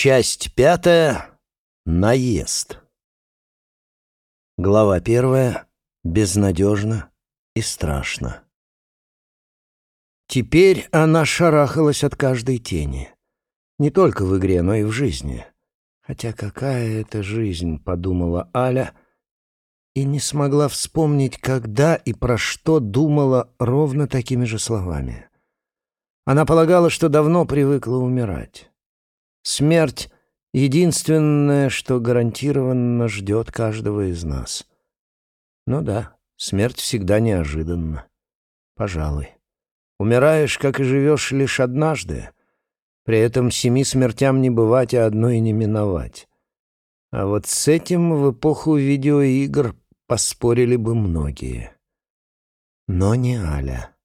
Часть пятая. Наезд. Глава первая. Безнадежно и страшно. Теперь она шарахалась от каждой тени. Не только в игре, но и в жизни. Хотя какая это жизнь, подумала Аля, и не смогла вспомнить, когда и про что думала ровно такими же словами. Она полагала, что давно привыкла умирать. Смерть — единственное, что гарантированно ждет каждого из нас. Ну да, смерть всегда неожиданна. Пожалуй. Умираешь, как и живешь, лишь однажды. При этом семи смертям не бывать, а одной не миновать. А вот с этим в эпоху видеоигр поспорили бы многие. Но не Аля.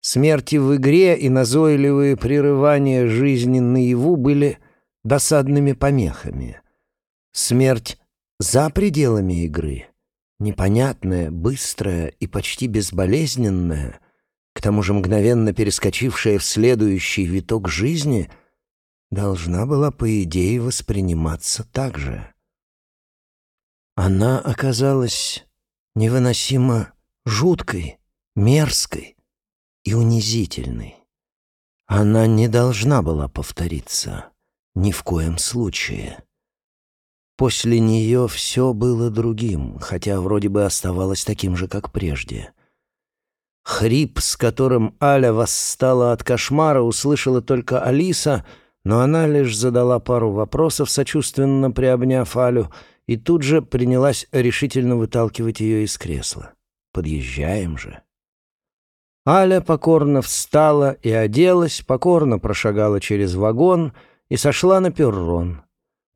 Смерти в игре и назойливые прерывания жизни наяву были досадными помехами. Смерть за пределами игры, непонятная, быстрая и почти безболезненная, к тому же мгновенно перескочившая в следующий виток жизни, должна была, по идее, восприниматься так же. Она оказалась невыносимо жуткой, мерзкой и унизительной. Она не должна была повториться. Ни в коем случае. После нее все было другим, хотя вроде бы оставалось таким же, как прежде. Хрип, с которым Аля восстала от кошмара, услышала только Алиса, но она лишь задала пару вопросов, сочувственно приобняв Алю, и тут же принялась решительно выталкивать ее из кресла. «Подъезжаем же». Аля покорно встала и оделась, покорно прошагала через вагон — и сошла на перрон.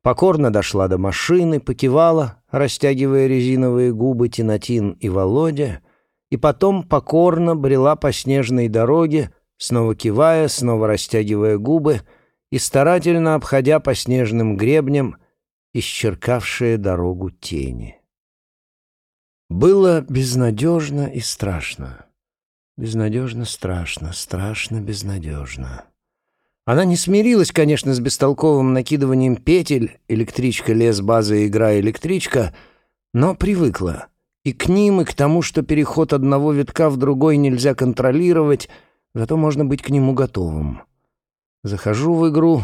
Покорно дошла до машины, покивала, растягивая резиновые губы Тинатин и Володя, и потом покорно брела по снежной дороге, снова кивая, снова растягивая губы и старательно обходя по снежным гребням исчеркавшие дорогу тени. Было безнадежно и страшно. Безнадежно страшно, страшно безнадежно. Она не смирилась, конечно, с бестолковым накидыванием петель, электричка, лес, база, игра, электричка, но привыкла. И к ним, и к тому, что переход одного витка в другой нельзя контролировать, зато можно быть к нему готовым. Захожу в игру,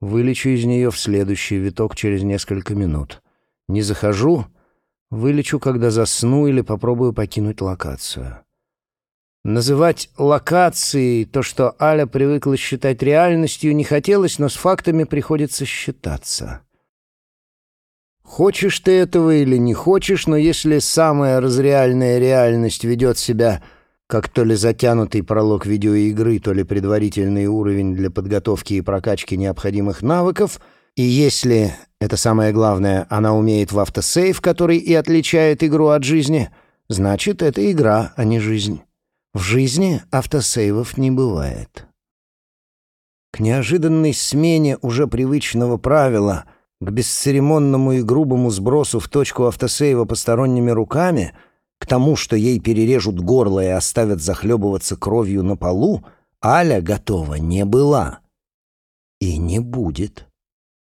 вылечу из нее в следующий виток через несколько минут. Не захожу, вылечу, когда засну или попробую покинуть локацию. Называть локацией то, что Аля привыкла считать реальностью, не хотелось, но с фактами приходится считаться. Хочешь ты этого или не хочешь, но если самая разреальная реальность ведет себя как то ли затянутый пролог видеоигры, то ли предварительный уровень для подготовки и прокачки необходимых навыков, и если, это самое главное, она умеет в автосейв, который и отличает игру от жизни, значит, это игра, а не жизнь. В жизни автосейвов не бывает. К неожиданной смене уже привычного правила, к бесцеремонному и грубому сбросу в точку автосейва посторонними руками, к тому, что ей перережут горло и оставят захлебываться кровью на полу, Аля готова не была. И не будет.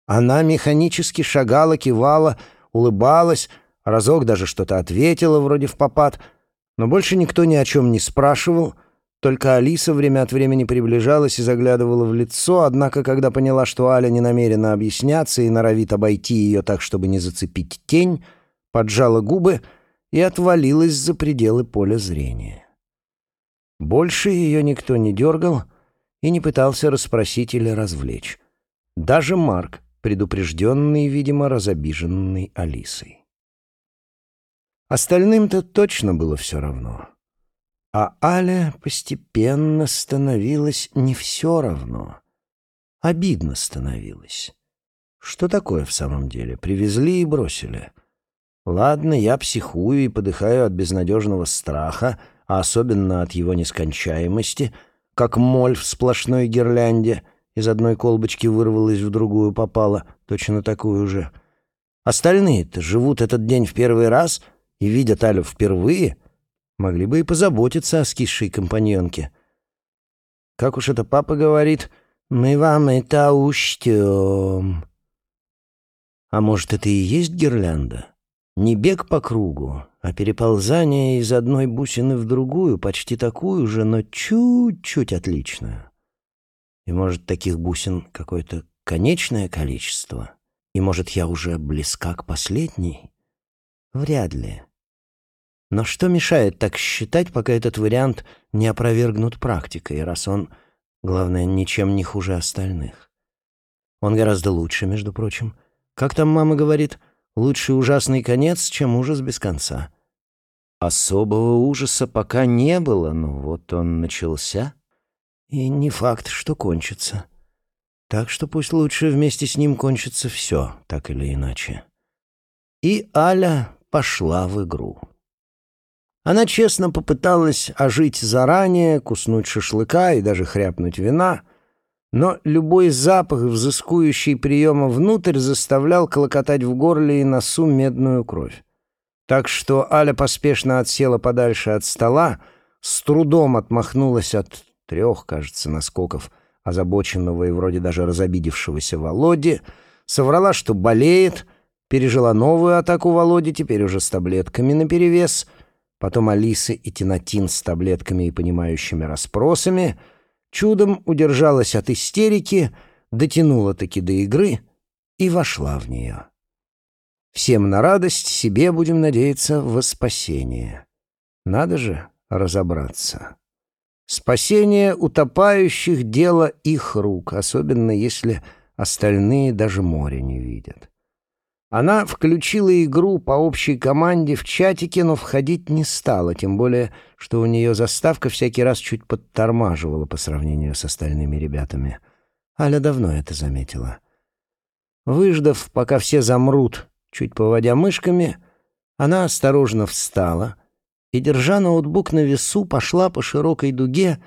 Она механически шагала, кивала, улыбалась, разок даже что-то ответила, вроде в попад — но больше никто ни о чем не спрашивал, только Алиса время от времени приближалась и заглядывала в лицо, однако, когда поняла, что Аля не намерена объясняться и норовит обойти ее так, чтобы не зацепить тень, поджала губы и отвалилась за пределы поля зрения. Больше ее никто не дергал и не пытался расспросить или развлечь. Даже Марк, предупрежденный, видимо, разобиженный Алисой. Остальным-то точно было все равно. А Але постепенно становилось не все равно. Обидно становилось. Что такое в самом деле? Привезли и бросили. Ладно, я психую и подыхаю от безнадежного страха, а особенно от его нескончаемости, как моль в сплошной гирлянде из одной колбочки вырвалась в другую попала, точно такую же. Остальные-то живут этот день в первый раз — и видят Алю впервые, могли бы и позаботиться о скисшей компаньонке. Как уж это папа говорит, мы вам это учтем. А может, это и есть гирлянда? Не бег по кругу, а переползание из одной бусины в другую, почти такую же, но чуть-чуть отличную. И, может, таких бусин какое-то конечное количество? И, может, я уже близка к последней? Вряд ли. Но что мешает так считать, пока этот вариант не опровергнут практикой, раз он, главное, ничем не хуже остальных? Он гораздо лучше, между прочим. Как там мама говорит, лучше ужасный конец, чем ужас без конца. Особого ужаса пока не было, но вот он начался, и не факт, что кончится. Так что пусть лучше вместе с ним кончится все, так или иначе. И Аля пошла в игру. Она честно попыталась ожить заранее, куснуть шашлыка и даже хряпнуть вина, но любой запах, взыскующий приема внутрь, заставлял колокотать в горле и носу медную кровь. Так что Аля поспешно отсела подальше от стола, с трудом отмахнулась от трех, кажется, наскоков — озабоченного и вроде даже разобидевшегося Володи, соврала, что болеет, пережила новую атаку Володи, теперь уже с таблетками наперевес, потом Алисы и Тинатин с таблетками и понимающими расспросами, чудом удержалась от истерики, дотянула-таки до игры и вошла в нее. Всем на радость, себе будем надеяться во спасение. Надо же разобраться. Спасение утопающих — дело их рук, особенно если остальные даже море не видят. Она включила игру по общей команде в чатике, но входить не стала, тем более, что у нее заставка всякий раз чуть подтормаживала по сравнению с остальными ребятами. Аля давно это заметила. Выждав, пока все замрут, чуть поводя мышками, она осторожно встала — и, держа ноутбук на весу, пошла по широкой дуге,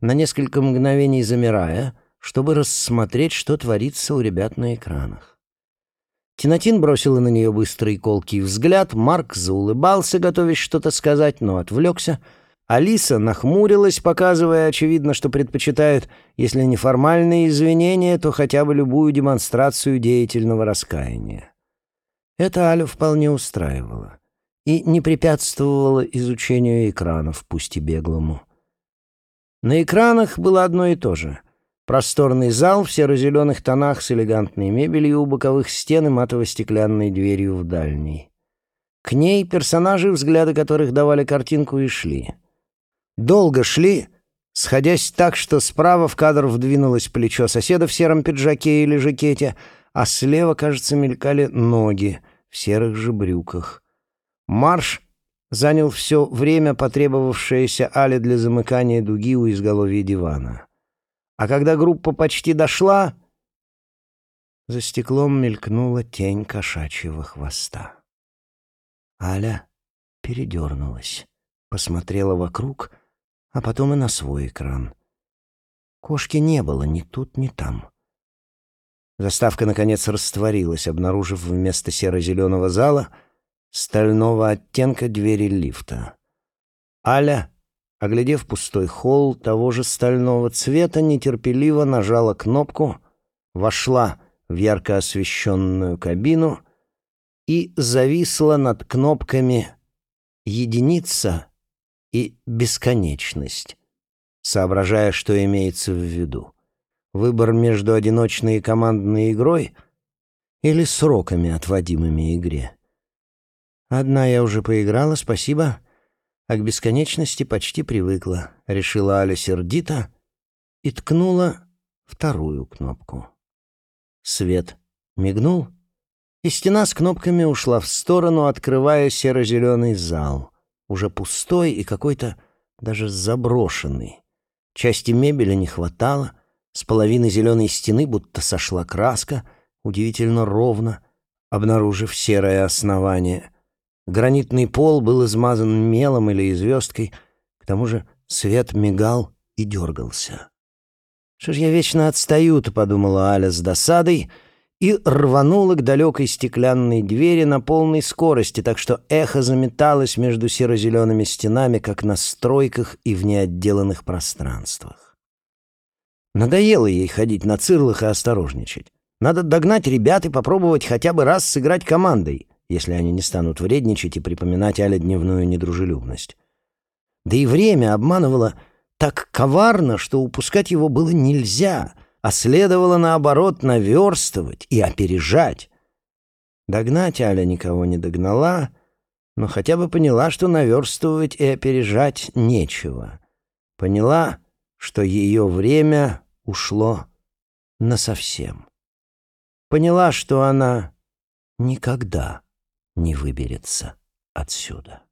на несколько мгновений замирая, чтобы рассмотреть, что творится у ребят на экранах. Тинатин бросила на нее быстрый колкий взгляд, Марк заулыбался, готовясь что-то сказать, но отвлекся. Алиса нахмурилась, показывая, очевидно, что предпочитает, если не формальные извинения, то хотя бы любую демонстрацию деятельного раскаяния. Это Алю вполне устраивало и не препятствовало изучению экранов, пусть и беглому. На экранах было одно и то же. Просторный зал в серо-зеленых тонах с элегантной мебелью у боковых стен и матово-стеклянной дверью в дальней. К ней персонажи, взгляды которых давали картинку, и шли. Долго шли, сходясь так, что справа в кадр вдвинулось плечо соседа в сером пиджаке или жакете, а слева, кажется, мелькали ноги в серых же брюках. Марш занял все время, потребовавшееся Але для замыкания дуги у изголовья дивана. А когда группа почти дошла, за стеклом мелькнула тень кошачьего хвоста. Аля передернулась, посмотрела вокруг, а потом и на свой экран. Кошки не было ни тут, ни там. Заставка, наконец, растворилась, обнаружив вместо серо-зеленого зала — стального оттенка двери лифта. Аля, оглядев пустой холл того же стального цвета, нетерпеливо нажала кнопку, вошла в ярко освещенную кабину и зависла над кнопками «Единица» и «Бесконечность», соображая, что имеется в виду. Выбор между одиночной и командной игрой или сроками, отводимыми игре. «Одна я уже поиграла, спасибо, а к бесконечности почти привыкла», — решила Аля сердито и ткнула вторую кнопку. Свет мигнул, и стена с кнопками ушла в сторону, открывая серо-зеленый зал, уже пустой и какой-то даже заброшенный. Части мебели не хватало, с половины зеленой стены будто сошла краска, удивительно ровно, обнаружив серое основание — Гранитный пол был измазан мелом или звездкой, к тому же свет мигал и дергался. «Что ж я вечно отстаю-то?» — подумала Аля с досадой и рванула к далекой стеклянной двери на полной скорости, так что эхо заметалось между серо-зелеными стенами, как на стройках и в неотделанных пространствах. Надоело ей ходить на цирлах и осторожничать. Надо догнать ребят и попробовать хотя бы раз сыграть командой, если они не станут вредничать и припоминать Аля дневную недружелюбность. Да и время обманывало так коварно, что упускать его было нельзя, а следовало, наоборот, наверстывать и опережать. Догнать Аля никого не догнала, но хотя бы поняла, что наверстывать и опережать нечего. Поняла, что ее время ушло насовсем. Поняла, что она никогда не выберется отсюда.